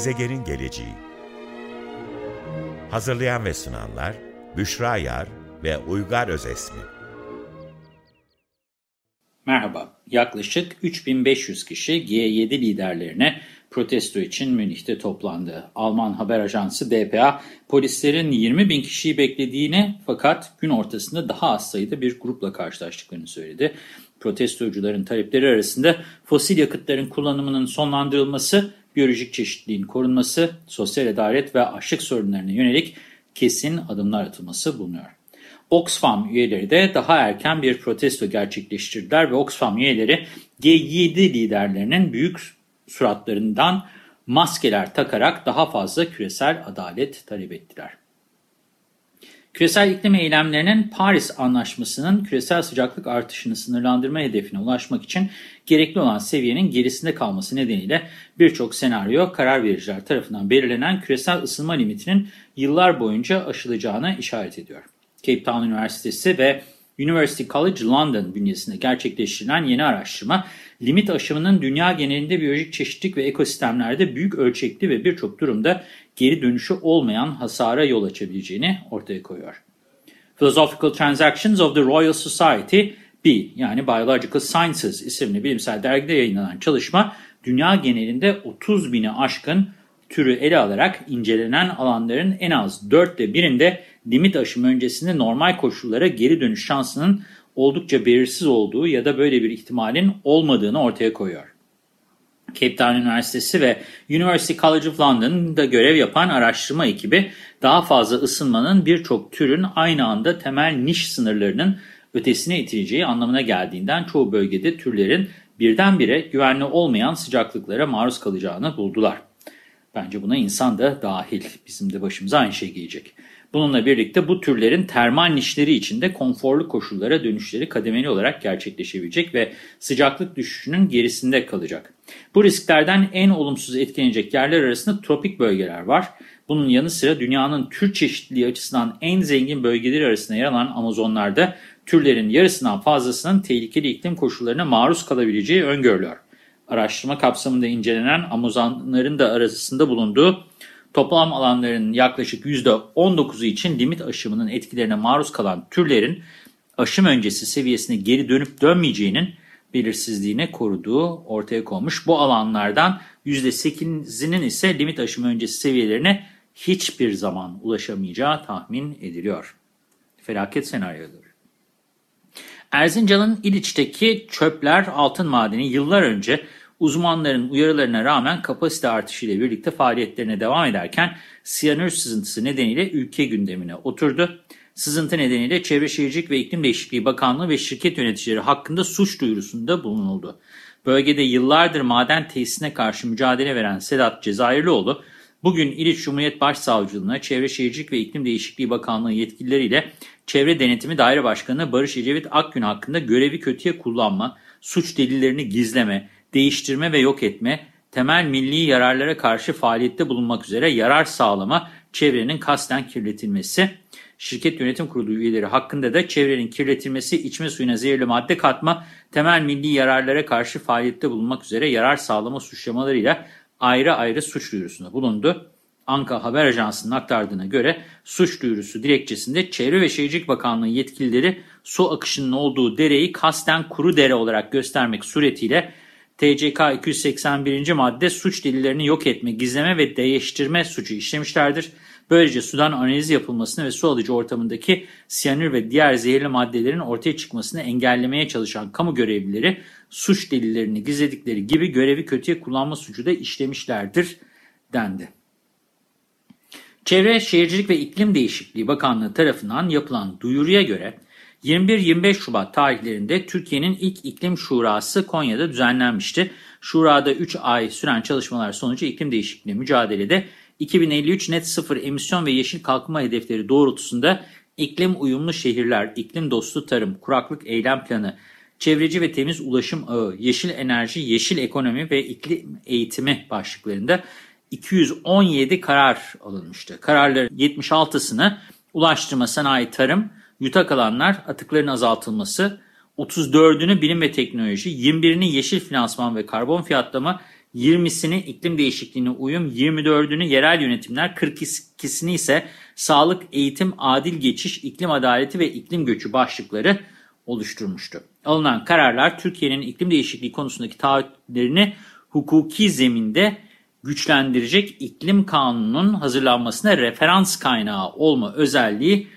Gezegenin geleceği Hazırlayan ve sunanlar Büşra Yar ve Uygar Özesmi Merhaba, yaklaşık 3500 kişi G7 liderlerine protesto için Münih'te toplandı. Alman haber ajansı DPA, polislerin 20 bin kişiyi beklediğini fakat gün ortasında daha az sayıda bir grupla karşılaştıklarını söyledi. Protestocuların talepleri arasında fosil yakıtların kullanımının sonlandırılması, biyolojik çeşitliliğin korunması, sosyal adalet ve açlık sorunlarına yönelik kesin adımlar atılması bulunuyor. Oxfam üyeleri de daha erken bir protesto gerçekleştirdiler ve Oxfam üyeleri G7 liderlerinin büyük suratlarından maskeler takarak daha fazla küresel adalet talep ettiler. Küresel iklim eylemlerinin Paris Anlaşması'nın küresel sıcaklık artışını sınırlandırma hedefine ulaşmak için gerekli olan seviyenin gerisinde kalması nedeniyle birçok senaryo karar vericiler tarafından belirlenen küresel ısınma limitinin yıllar boyunca aşılacağına işaret ediyor. Cape Town Üniversitesi ve University College London bünyesinde gerçekleştirilen yeni araştırma, limit aşımının dünya genelinde biyolojik çeşitlilik ve ekosistemlerde büyük ölçekli ve birçok durumda geri dönüşü olmayan hasara yol açabileceğini ortaya koyuyor. Philosophical Transactions of the Royal Society, B yani Biological Sciences isimli bilimsel dergide yayınlanan çalışma, dünya genelinde 30 bini aşkın türü ele alarak incelenen alanların en az dörtte birinde limit aşımı öncesinde normal koşullara geri dönüş şansının oldukça belirsiz olduğu ya da böyle bir ihtimalin olmadığını ortaya koyuyor. Cape Town Üniversitesi ve University College of London'da görev yapan araştırma ekibi daha fazla ısınmanın birçok türün aynı anda temel niş sınırlarının ötesine itileceği anlamına geldiğinden çoğu bölgede türlerin birdenbire güvenli olmayan sıcaklıklara maruz kalacağını buldular. Bence buna insan da dahil. Bizim de başımıza aynı şey gelecek. Bununla birlikte bu türlerin termal nişleri içinde konforlu koşullara dönüşleri kademeli olarak gerçekleşebilecek ve sıcaklık düşüşünün gerisinde kalacak. Bu risklerden en olumsuz etkilenecek yerler arasında tropik bölgeler var. Bunun yanı sıra dünyanın tür çeşitliliği açısından en zengin bölgeleri arasında yer alan Amazonlarda türlerin yarısından fazlasının tehlikeli iklim koşullarına maruz kalabileceği öngörülüyor. Araştırma kapsamında incelenen Amazonların da arasında bulunduğu toplam alanlarının yaklaşık %19'u için limit aşımının etkilerine maruz kalan türlerin aşım öncesi seviyesine geri dönüp dönmeyeceğinin belirsizliğine koruduğu ortaya konmuş. Bu alanlardan %8'inin ise limit aşımı öncesi seviyelerine hiçbir zaman ulaşamayacağı tahmin ediliyor. Felaket senaryoları. Erzincan'ın İliç'teki çöpler altın madeni yıllar önce uzmanların uyarılarına rağmen kapasite artışıyla birlikte faaliyetlerine devam ederken siyanür sızıntısı nedeniyle ülke gündemine oturdu. Sızıntı nedeniyle Çevre Şehircilik ve İklim Değişikliği Bakanlığı ve şirket yöneticileri hakkında suç duyurusunda bulunuldu. Bölgede yıllardır maden tesisine karşı mücadele veren Sedat Cezayirlioğlu, bugün İliç Cumhuriyet Başsavcılığına Çevre Şehircilik ve İklim Değişikliği Bakanlığı yetkilileriyle Çevre Denetimi Daire Başkanı Barış Ecevit Akgün hakkında görevi kötüye kullanma, suç delillerini gizleme, değiştirme ve yok etme, temel milli yararlara karşı faaliyette bulunmak üzere yarar sağlama, çevrenin kasten kirletilmesi, şirket yönetim kurulu üyeleri hakkında da çevrenin kirletilmesi, içme suyuna zehirli madde katma, temel milli yararlara karşı faaliyette bulunmak üzere yarar sağlama suçlamalarıyla ayrı ayrı suç duyurusunda bulundu. Anka Haber Ajansı'nın aktardığına göre suç duyurusu dilekçesinde Çevre ve Şehircilik Bakanlığı yetkilileri su akışının olduğu dereyi kasten kuru dere olarak göstermek suretiyle TCK 281. madde suç delillerini yok etme, gizleme ve değiştirme suçu işlemişlerdir. Böylece sudan analiz yapılmasını ve su alıcı ortamındaki siyanür ve diğer zehirli maddelerin ortaya çıkmasını engellemeye çalışan kamu görevlileri suç delillerini gizledikleri gibi görevi kötüye kullanma suçu da işlemişlerdir dendi. Çevre, Şehircilik ve İklim Değişikliği Bakanlığı tarafından yapılan duyuruya göre 21-25 Şubat tarihlerinde Türkiye'nin ilk iklim şurası Konya'da düzenlenmişti. Şurada 3 ay süren çalışmalar sonucu iklim değişikliği mücadelede 2053 net sıfır emisyon ve yeşil kalkınma hedefleri doğrultusunda iklim uyumlu şehirler, iklim dostu tarım, kuraklık eylem planı, çevreci ve temiz ulaşım ağı, yeşil enerji, yeşil ekonomi ve iklim eğitimi başlıklarında 217 karar alınmıştı. Kararların 76'sını Ulaştırma, Sanayi, Tarım, yutak alanlar, atıkların azaltılması, 34'ünü bilim ve teknoloji, 21'ini yeşil finansman ve karbon fiyatlama, 20'sini iklim değişikliğine uyum, 24'ünü yerel yönetimler, 42'sini ise sağlık, eğitim, adil geçiş, iklim adaleti ve iklim göçü başlıkları oluşturmuştu. Alınan kararlar Türkiye'nin iklim değişikliği konusundaki taahhütlerini hukuki zeminde güçlendirecek iklim kanununun hazırlanmasına referans kaynağı olma özelliği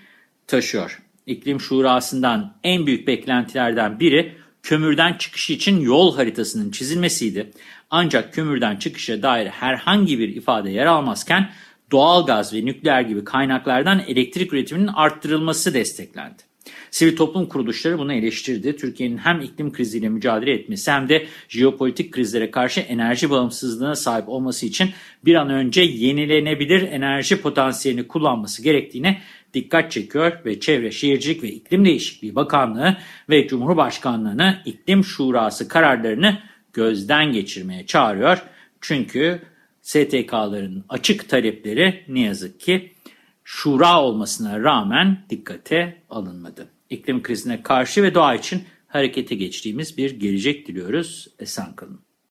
taşıyor. İklim Şurası'ndan en büyük beklentilerden biri kömürden çıkışı için yol haritasının çizilmesiydi. Ancak kömürden çıkışa dair herhangi bir ifade yer almazken doğalgaz ve nükleer gibi kaynaklardan elektrik üretiminin arttırılması desteklendi. Sivil toplum kuruluşları bunu eleştirdi. Türkiye'nin hem iklim kriziyle mücadele etmesi hem de jeopolitik krizlere karşı enerji bağımsızlığına sahip olması için bir an önce yenilenebilir enerji potansiyelini kullanması gerektiğine dikkat çekiyor ve Çevre Şehircilik ve İklim Değişikliği Bakanlığı ve Cumhurbaşkanlığı'nı iklim şurası kararlarını gözden geçirmeye çağırıyor. Çünkü STK'ların açık talepleri ne yazık ki şura olmasına rağmen dikkate alınmadı. İklim krizine karşı ve doğa için harekete geçtiğimiz bir gelecek diliyoruz. Esen kalın.